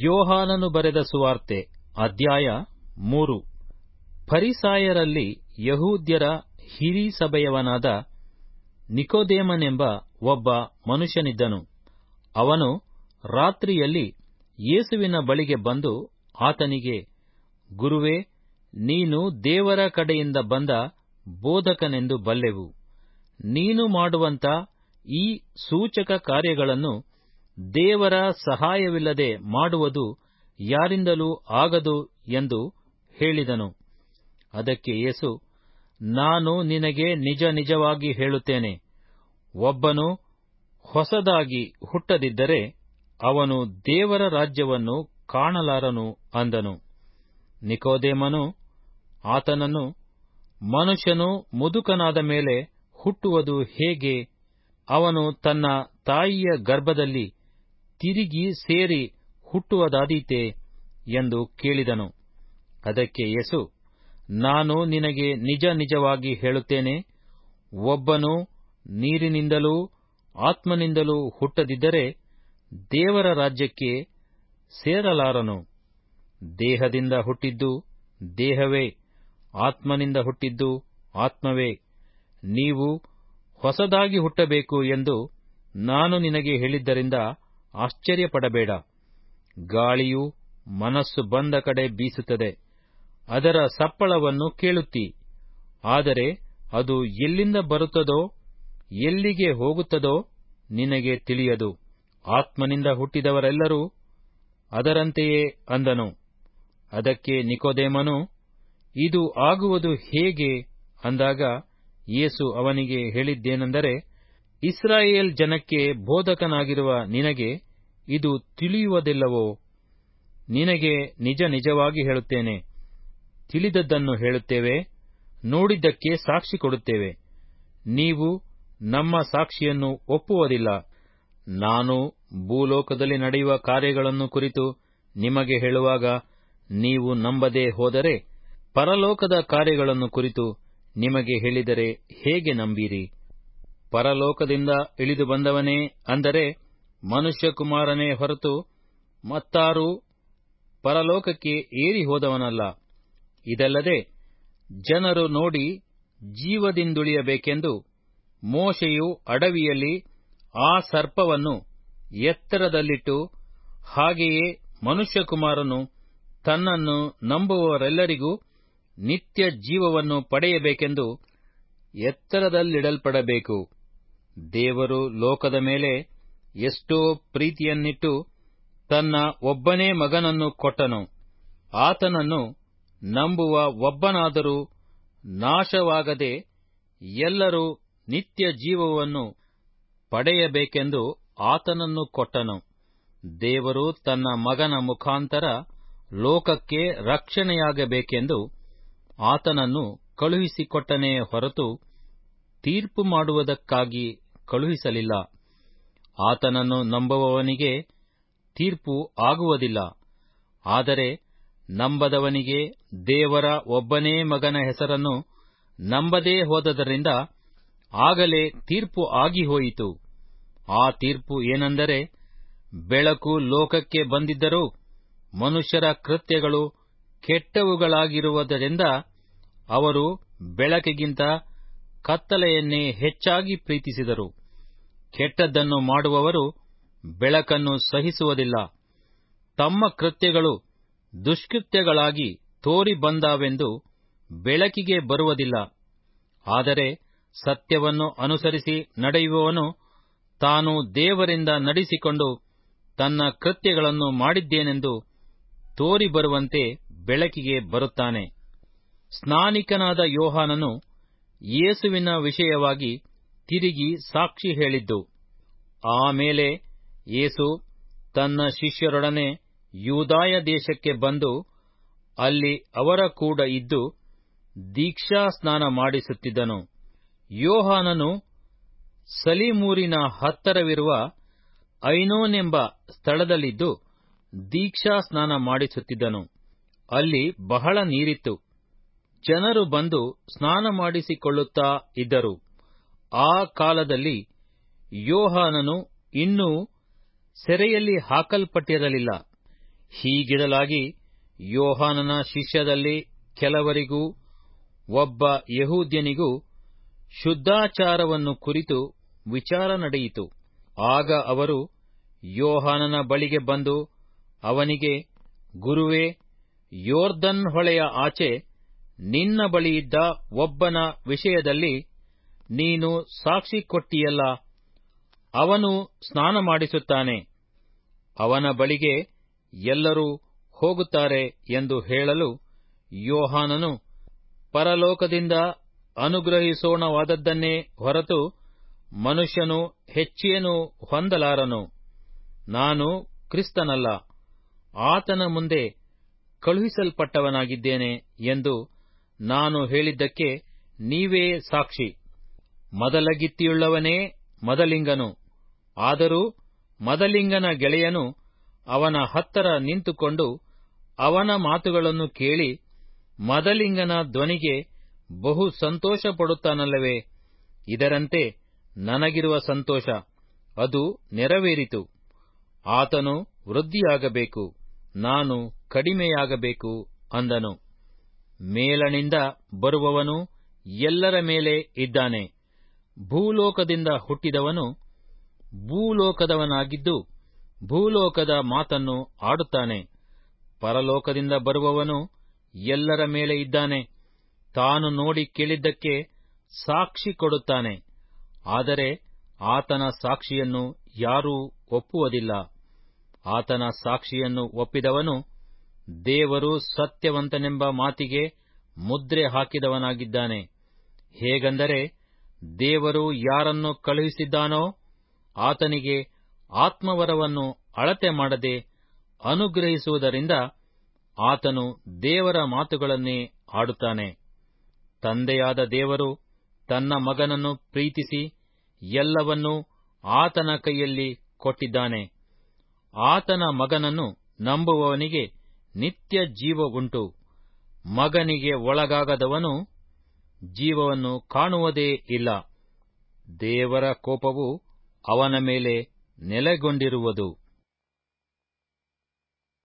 ಯೋಹಾನನು ಬರೆದ ಸುವಾರ್ತೆ, ಅಧ್ಯಾಯ ಮೂರು. ಫರಿಸಾಯರಲ್ಲಿ ಯಹೂದ್ಯರ ಹಿರಿ ಸಭೆಯವನಾದ ನಿಕೋದೇಮನೆಂಬ ಒಬ್ಬ ಮನುಷ್ಯನಿದ್ದನು. ಅವನು ರಾತ್ರಿಯಲ್ಲಿ ಯೇಸುವಿನ ಬಳಿಗೆ ಬಂದು ಆತನಿಗೆ, ಗುರುವೇ, ನೀನು ದೇವರ ಕಡೆಯಿಂದ ಬಂದ ಬೋಧಕನೆಂದು ಬಲ್ಲೆವು. ನೀನು ಮಾಡುವಂತ ಈ ಸೂಚಕ ಕಾರ್ಯಗಳನ್ನು ದೇವರ ಸಹಾಯವಿಲ್ಲದೆ ಮಾಡುವುದು ಯಾರಿಂದಲೂ ಆಗದು ಎಂದು ಹೇಳಿದನು. ಅದಕ್ಕೆ ಯೇಸು, ನಾನು ನಿನಗೆ ನಿಜ ನಿಜವಾಗಿ ಹೇಳುತ್ತೇನೆ. ಒಬ್ಬನು ಹೊಸದಾಗಿ ಹುಟ್ಟದಿದ್ದರೆ ಅವನು ದೇವರ ರಾಜ್ಯವನ್ನು ಕಾಣಲಾರನು ಅಂದನು. ನಿಕೋದೇಮನು ಆತನನ್ನು ಮನುಷ್ಯನು ಮುದುಕನಾದ ಮೇಲೆ ಹುಟ್ಟುವುದು ಹೇಗೆ? ಅವನು ತನ್ನ ತಾಯಿಯ ಗರ್ಭದಲ್ಲಿ ತಿರುಗಿ ಸೇರಿ ಹುಟ್ಟುವುದಾದೀತೆ ಎಂದು ಕೇಳಿದನು. ಅದಕ್ಕೆ ಯೇಸು, ನಾನು ನಿನಗೆ ನಿಜ ನಿಜವಾಗಿ ಹೇಳುತ್ತೇನೆ, ಒಬ್ಬನು ನೀರಿನಿಂದಲೂ ಆತ್ಮನಿಂದಲೂ ಹುಟ್ಟದಿದ್ದರೆ ದೇವರ ರಾಜ್ಯಕ್ಕೆ ಸೇರಲಾರನು. ದೇಹದಿಂದ ಹುಟ್ಟಿದ್ದು ದೇಹವೇ, ಆತ್ಮನಿಂದ ಹುಟ್ಟಿದ್ದು ಆತ್ಮವೇ. ನೀವು ಹೊಸದಾಗಿ ಹುಟ್ಟಬೇಕು ಎಂದು ನಾನು ನಿನಗೆ ಹೇಳಿದ್ದರಿಂದ ಆಶ್ಚರ್ಯಪಡಬೇಡ. ಗಾಳಿಯು ಮನಸ್ಸು ಬಂದ ಕಡೆ ಬೀಸುತ್ತದೆ. ಅದರ ಸಪ್ಪಳವನ್ನು ಕೇಳುತ್ತಿ. ಆದರೆ ಅದು ಎಲ್ಲಿಂದ ಬರುತ್ತದೋ, ಎಲ್ಲಿಗೆ ಹೋಗುತ್ತದೋ ನಿನಗೆ ತಿಳಿಯದು. ಆತ್ಮನಿಂದ ಹುಟ್ಟಿದವರೆಲ್ಲರೂ ಅದರಂತೆಯೇ ಅಂದನು. ಅದಕ್ಕೆ ನಿಕೋದೇಮನು, ಇದು ಆಗುವುದು ಹೇಗೆ? ಅಂದಾಗ ಯೇಸು ಅವನಿಗೆ ಹೇಳಿದ್ದೇನೆಂದರೆ ಇಸ್ರಾಯೇಲ್ ಜನಕ್ಕೆ ಬೋಧಕನಾಗಿರುವ ನಿನಗೆ ಇದು ತಿಳಿಯುವುದಿಲ್ಲವೋ? ನಿನಗೆ ನಿಜ ನಿಜವಾಗಿ ಹೇಳುತ್ತೇನೆ. ತಿಳಿದದ್ದನ್ನು ಹೇಳುತ್ತೇವೆ, ನೋಡಿದ್ದಕ್ಕೆ ಸಾಕ್ಷಿ ಕೊಡುತ್ತೇವೆ. ನೀವು ನಮ್ಮ ಸಾಕ್ಷಿಯನ್ನು ಒಪ್ಪುವುದಿಲ್ಲ. ನಾನು ಭೂಲೋಕದಲ್ಲಿ ನಡೆಯುವ ಕಾರ್ಯಗಳನ್ನು ಕುರಿತು ನಿಮಗೆ ಹೇಳುವಾಗ ನೀವು ನಂಬದೆ ಹೋದರೆ, ಪರಲೋಕದ ಕಾರ್ಯಗಳನ್ನು ಕುರಿತು ನಿಮಗೆ ಹೇಳಿದರೆ ಹೇಗೆ ನಂಬೀರಿ? ಪರಲೋಕದಿಂದ ಇಳಿದು ಬಂದವನೇ ಅಂದರೆ ಮನುಷ್ಯಕುಮಾರನೇ ಹೊರತು ಮತ್ತಾರೂ ಪರಲೋಕಕ್ಕೆ ಏರಿ ಹೋದವನಲ್ಲ. ಇದಲ್ಲದೆ ಜನರು ನೋಡಿ ಜೀವದಿಂದುಳಿಯಬೇಕೆಂದು ಮೋಶೆಯು ಅಡವಿಯಲ್ಲಿ ಆ ಸರ್ಪವನ್ನು ಎತ್ತರದಲ್ಲಿಟ್ಟು ಹಾಗೆಯೇ ಮನುಷ್ಯಕುಮಾರನು ತನ್ನನ್ನು ನಂಬುವವರೆಲ್ಲರಿಗೂ ನಿತ್ಯ ಜೀವವನ್ನು ಪಡೆಯಬೇಕೆಂದು ಎತ್ತರದಲ್ಲಿಡಲ್ಪಡಬೇಕು. ದೇವರು ಲೋಕದ ಮೇಲೆ ಎಷ್ಟೋ ಪ್ರೀತಿಯನ್ನಿಟ್ಟು ತನ್ನ ಒಬ್ಬನೇ ಮಗನನ್ನು ಕೊಟ್ಟನು. ಆತನನ್ನು ನಂಬುವ ಒಬ್ಬನಾದರೂ ನಾಶವಾಗದೆ ಎಲ್ಲರೂ ನಿತ್ಯ ಜೀವವನ್ನು ಪಡೆಯಬೇಕೆಂದು ಆತನನ್ನು ಕೊಟ್ಟನು. ದೇವರು ತನ್ನ ಮಗನ ಮುಖಾಂತರ ಲೋಕಕ್ಕೆ ರಕ್ಷಣೆಯಾಗಬೇಕೆಂದು ಆತನನ್ನು ಕಳುಹಿಸಿಕೊಟ್ಟನೇ ಹೊರತು ತೀರ್ಪು ಮಾಡುವುದಕ್ಕಾಗಿ ಕಳುಹಿಸಲಿಲ್ಲ. ಆತನನ್ನು ನಂಬುವವನಿಗೆ ತೀರ್ಪು ಆಗುವುದಿಲ್ಲ. ಆದರೆ ನಂಬದವನಿಗೆ ದೇವರ ಒಬ್ಬನೇ ಮಗನ ಹೆಸರನ್ನು ನಂಬದೇ ಹೋದದರಿಂದ ಆಗಲೇ ತೀರ್ಪು ಆಗಿಹೋಯಿತು. ಆ ತೀರ್ಪು ಏನೆಂದರೆ ಬೆಳಕು ಲೋಕಕ್ಕೆ ಬಂದಿದ್ದರೂ ಮನುಷ್ಯರ ಕೃತ್ಯಗಳು ಕೆಟ್ಟವುಗಳಾಗಿರುವುದರಿಂದ ಅವರು ಬೆಳಕಿಗಿಂತ ಕತ್ತಲೆಯನ್ನೇ ಹೆಚ್ಚಾಗಿ ಪ್ರೀತಿಸಿದರು. ಕೆಟ್ಟದ್ದನ್ನು ಮಾಡುವವರು ಬೆಳಕನ್ನು ಸಹಿಸುವುದಿಲ್ಲ. ತಮ್ಮ ಕೃತ್ಯಗಳು ದುಷ್ಕೃತ್ಯಗಳಾಗಿ ತೋರಿ ಬಂದಾವೆಂದು ಬೆಳಕಿಗೆ ಬರುವುದಿಲ್ಲ. ಆದರೆ ಸತ್ಯವನ್ನು ಅನುಸರಿಸಿ ನಡೆಯುವವನು ತಾನು ದೇವರಿಂದ ನಡೆಸಿಕೊಂಡು ತನ್ನ ಕೃತ್ಯಗಳನ್ನು ಮಾಡಿದ್ದೇನೆಂದು ತೋರಿ ಬರುವಂತೆ ಬೆಳಕಿಗೆ ಬರುತ್ತಾನೆ. ಸ್ನಾನಿಕನಾದ ಯೋಹಾನನು ಯೇಸುವಿನ ವಿಷಯವಾಗಿ ತಿರುಗಿ ಸಾಕ್ಷಿ ಹೇಳಿದ್ದು. ಆಮೇಲೆ ಯೇಸು ತನ್ನ ಶಿಷ್ಯರೊಡನೆ ಯೂದಾಯ ದೇಶಕ್ಕೆ ಬಂದು ಅಲ್ಲಿ ಅವರ ಕೂಡ ಇದ್ದು ದೀಕ್ಷಾ ಸ್ನಾನ ಮಾಡಿಸುತ್ತಿದ್ದನು. ಯೋಹಾನನು ಸಲೀಮೂರಿನ ಹತ್ತರವಿರುವ ಐನೋನೆಂಬ ಸ್ಥಳದಲ್ಲಿದ್ದು ದೀಕ್ಷಾ ಸ್ನಾನ ಮಾಡಿಸುತ್ತಿದ್ದನು. ಅಲ್ಲಿ ಬಹಳ ನೀರಿತ್ತು. ಜನರು ಬಂದು ಸ್ನಾನ ಮಾಡಿಸಿಕೊಳ್ಳುತ್ತಾ ಇದ್ದರು. ಆ ಕಾಲದಲ್ಲಿ ಯೋಹಾನನು ಇನ್ನೂ ಸೆರೆಯಲ್ಲಿ ಹಾಕಲ್ಪಟ್ಟಿರಲಿಲ್ಲ. ಹೀಗಿರಲಾಗಿ ಯೋಹಾನನ ಶಿಷ್ಯದಲ್ಲಿ ಕೆಲವರಿಗೂ ಒಬ್ಬ ಯಹೂದ್ಯನಿಗೂ ಶುದ್ಧಾಚಾರವನ್ನು ಕುರಿತು ವಿಚಾರ ನಡೆಯಿತು. ಆಗ ಅವರು ಯೋಹಾನನ ಬಳಿಗೆ ಬಂದು ಅವನಿಗೆ, ಗುರುವೇ, ಯೋರ್ದನ್ ಹೊಳೆಯ ಆಚೆ ನಿನ್ನ ಬಳಿಯಿದ್ದ ಒಬ್ಬನ ವಿಷಯದಲ್ಲಿ ನೀನು ಸಾಕ್ಷಿ ಕೊಟ್ಟಿಯಲ್ಲ, ಅವನು ಸ್ನಾನ ಮಾಡಿಸುತ್ತಾನೆ. ಅವನ ಬಳಿಗೆ ಎಲ್ಲರೂ ಹೋಗುತ್ತಾರೆ ಎಂದು ಹೇಳಲು ಯೋಹಾನನು ಪರಲೋಕದಿಂದ ಅನುಗ್ರಹಿಸೋಣವಾದದ್ದನ್ನೇ ಹೊರತು ಮನುಷ್ಯನು ಹೆಚ್ಚೇನು ಹೊಂದಲಾರನು. ನಾನು ಕ್ರಿಸ್ತನಲ್ಲ, ಆತನ ಮುಂದೆ ಕಳುಹಿಸಲ್ಪಟ್ಟವನಾಗಿದ್ದೇನೆ ಎಂದು ನಾನು ಹೇಳಿದ್ದಕ್ಕೆ ನೀವೇ ಸಾಕ್ಷಿ. ಮೊದಲಗಿತ್ತಿಯುಳ್ಳವನೇ ಮದಲಿಂಗನು. ಆದರೂ ಮದಲಿಂಗನ ಗೆಳೆಯನು ಅವನ ಹತ್ತರ ನಿಂತುಕೊಂಡು ಅವನ ಮಾತುಗಳನ್ನು ಕೇಳಿ ಮದಲಿಂಗನ ಧ್ವನಿಗೆ ಬಹು ಸಂತೋಷ ಪಡುತ್ತಾನಲ್ಲವೇ ಇದರಂತೆ ನನಗಿರುವ ಸಂತೋಷ, ಅದು ನೆರವೇರಿತು. ಆತನು ವೃದ್ಧಿಯಾಗಬೇಕು, ನಾನು ಕಡಿಮೆಯಾಗಬೇಕು ಅಂದನು. ಮೇಲಣಿಂದ ಬರುವವನು ಎಲ್ಲರ ಮೇಲೆ ಇದ್ದಾನೆ. ಭೂಲೋಕದಿಂದ ಹುಟ್ಟಿದವನು ಭೂಲೋಕದವನಾಗಿದ್ದು ಭೂಲೋಕದ ಮಾತನ್ನು ಆಡುತ್ತಾನೆ. ಪರಲೋಕದಿಂದ ಬರುವವನು ಎಲ್ಲರ ಮೇಲೆ ಇದ್ದಾನೆ. ತಾನು ನೋಡಿ ಕೇಳಿದ್ದಕ್ಕೆ ಸಾಕ್ಷಿ ಕೊಡುತ್ತಾನೆ. ಆದರೆ ಆತನ ಸಾಕ್ಷಿಯನ್ನು ಯಾರೂ ಒಪ್ಪುವುದಿಲ್ಲ. ಆತನ ಸಾಕ್ಷಿಯನ್ನು ಒಪ್ಪಿದವನು ದೇವರು ಸತ್ಯವಂತನೆಂಬ ಮಾತಿಗೆ ಮುದ್ರೆ ಹಾಕಿದವನಾಗಿದ್ದಾನೆ. ಹೇಗೆಂದರೆ ದೇವರು ಯಾರನ್ನು ಕಳುಹಿಸಿದ್ದಾನೋ ಆತನಿಗೆ ಆತ್ಮವರವನ್ನು ಅಳತೆ ಮಾಡದೆ ಅನುಗ್ರಹಿಸುವುದರಿಂದ ಆತನು ದೇವರ ಮಾತುಗಳನ್ನೇ ಆಡುತ್ತಾನೆ. ತಂದೆಯಾದ ದೇವರು ತನ್ನ ಮಗನನ್ನು ಪ್ರೀತಿಸಿ ಎಲ್ಲವನ್ನೂ ಆತನ ಕೈಯಲ್ಲಿ ಕೊಟ್ಟಿದ್ದಾನೆ. ಆತನ ಮಗನನ್ನು ನಂಬುವವನಿಗೆ ನಿತ್ಯ ಜೀವ ಮಗನಿಗೆ ಒಳಗಾಗದವನು ಜೀವವನ್ನು ಕಾಣುವುದೇ ಇಲ್ಲ. ದೇವರ ಕೋಪವು ಅವನ ಮೇಲೆ ನೆಲೆಗೊಂಡಿರುವುದು.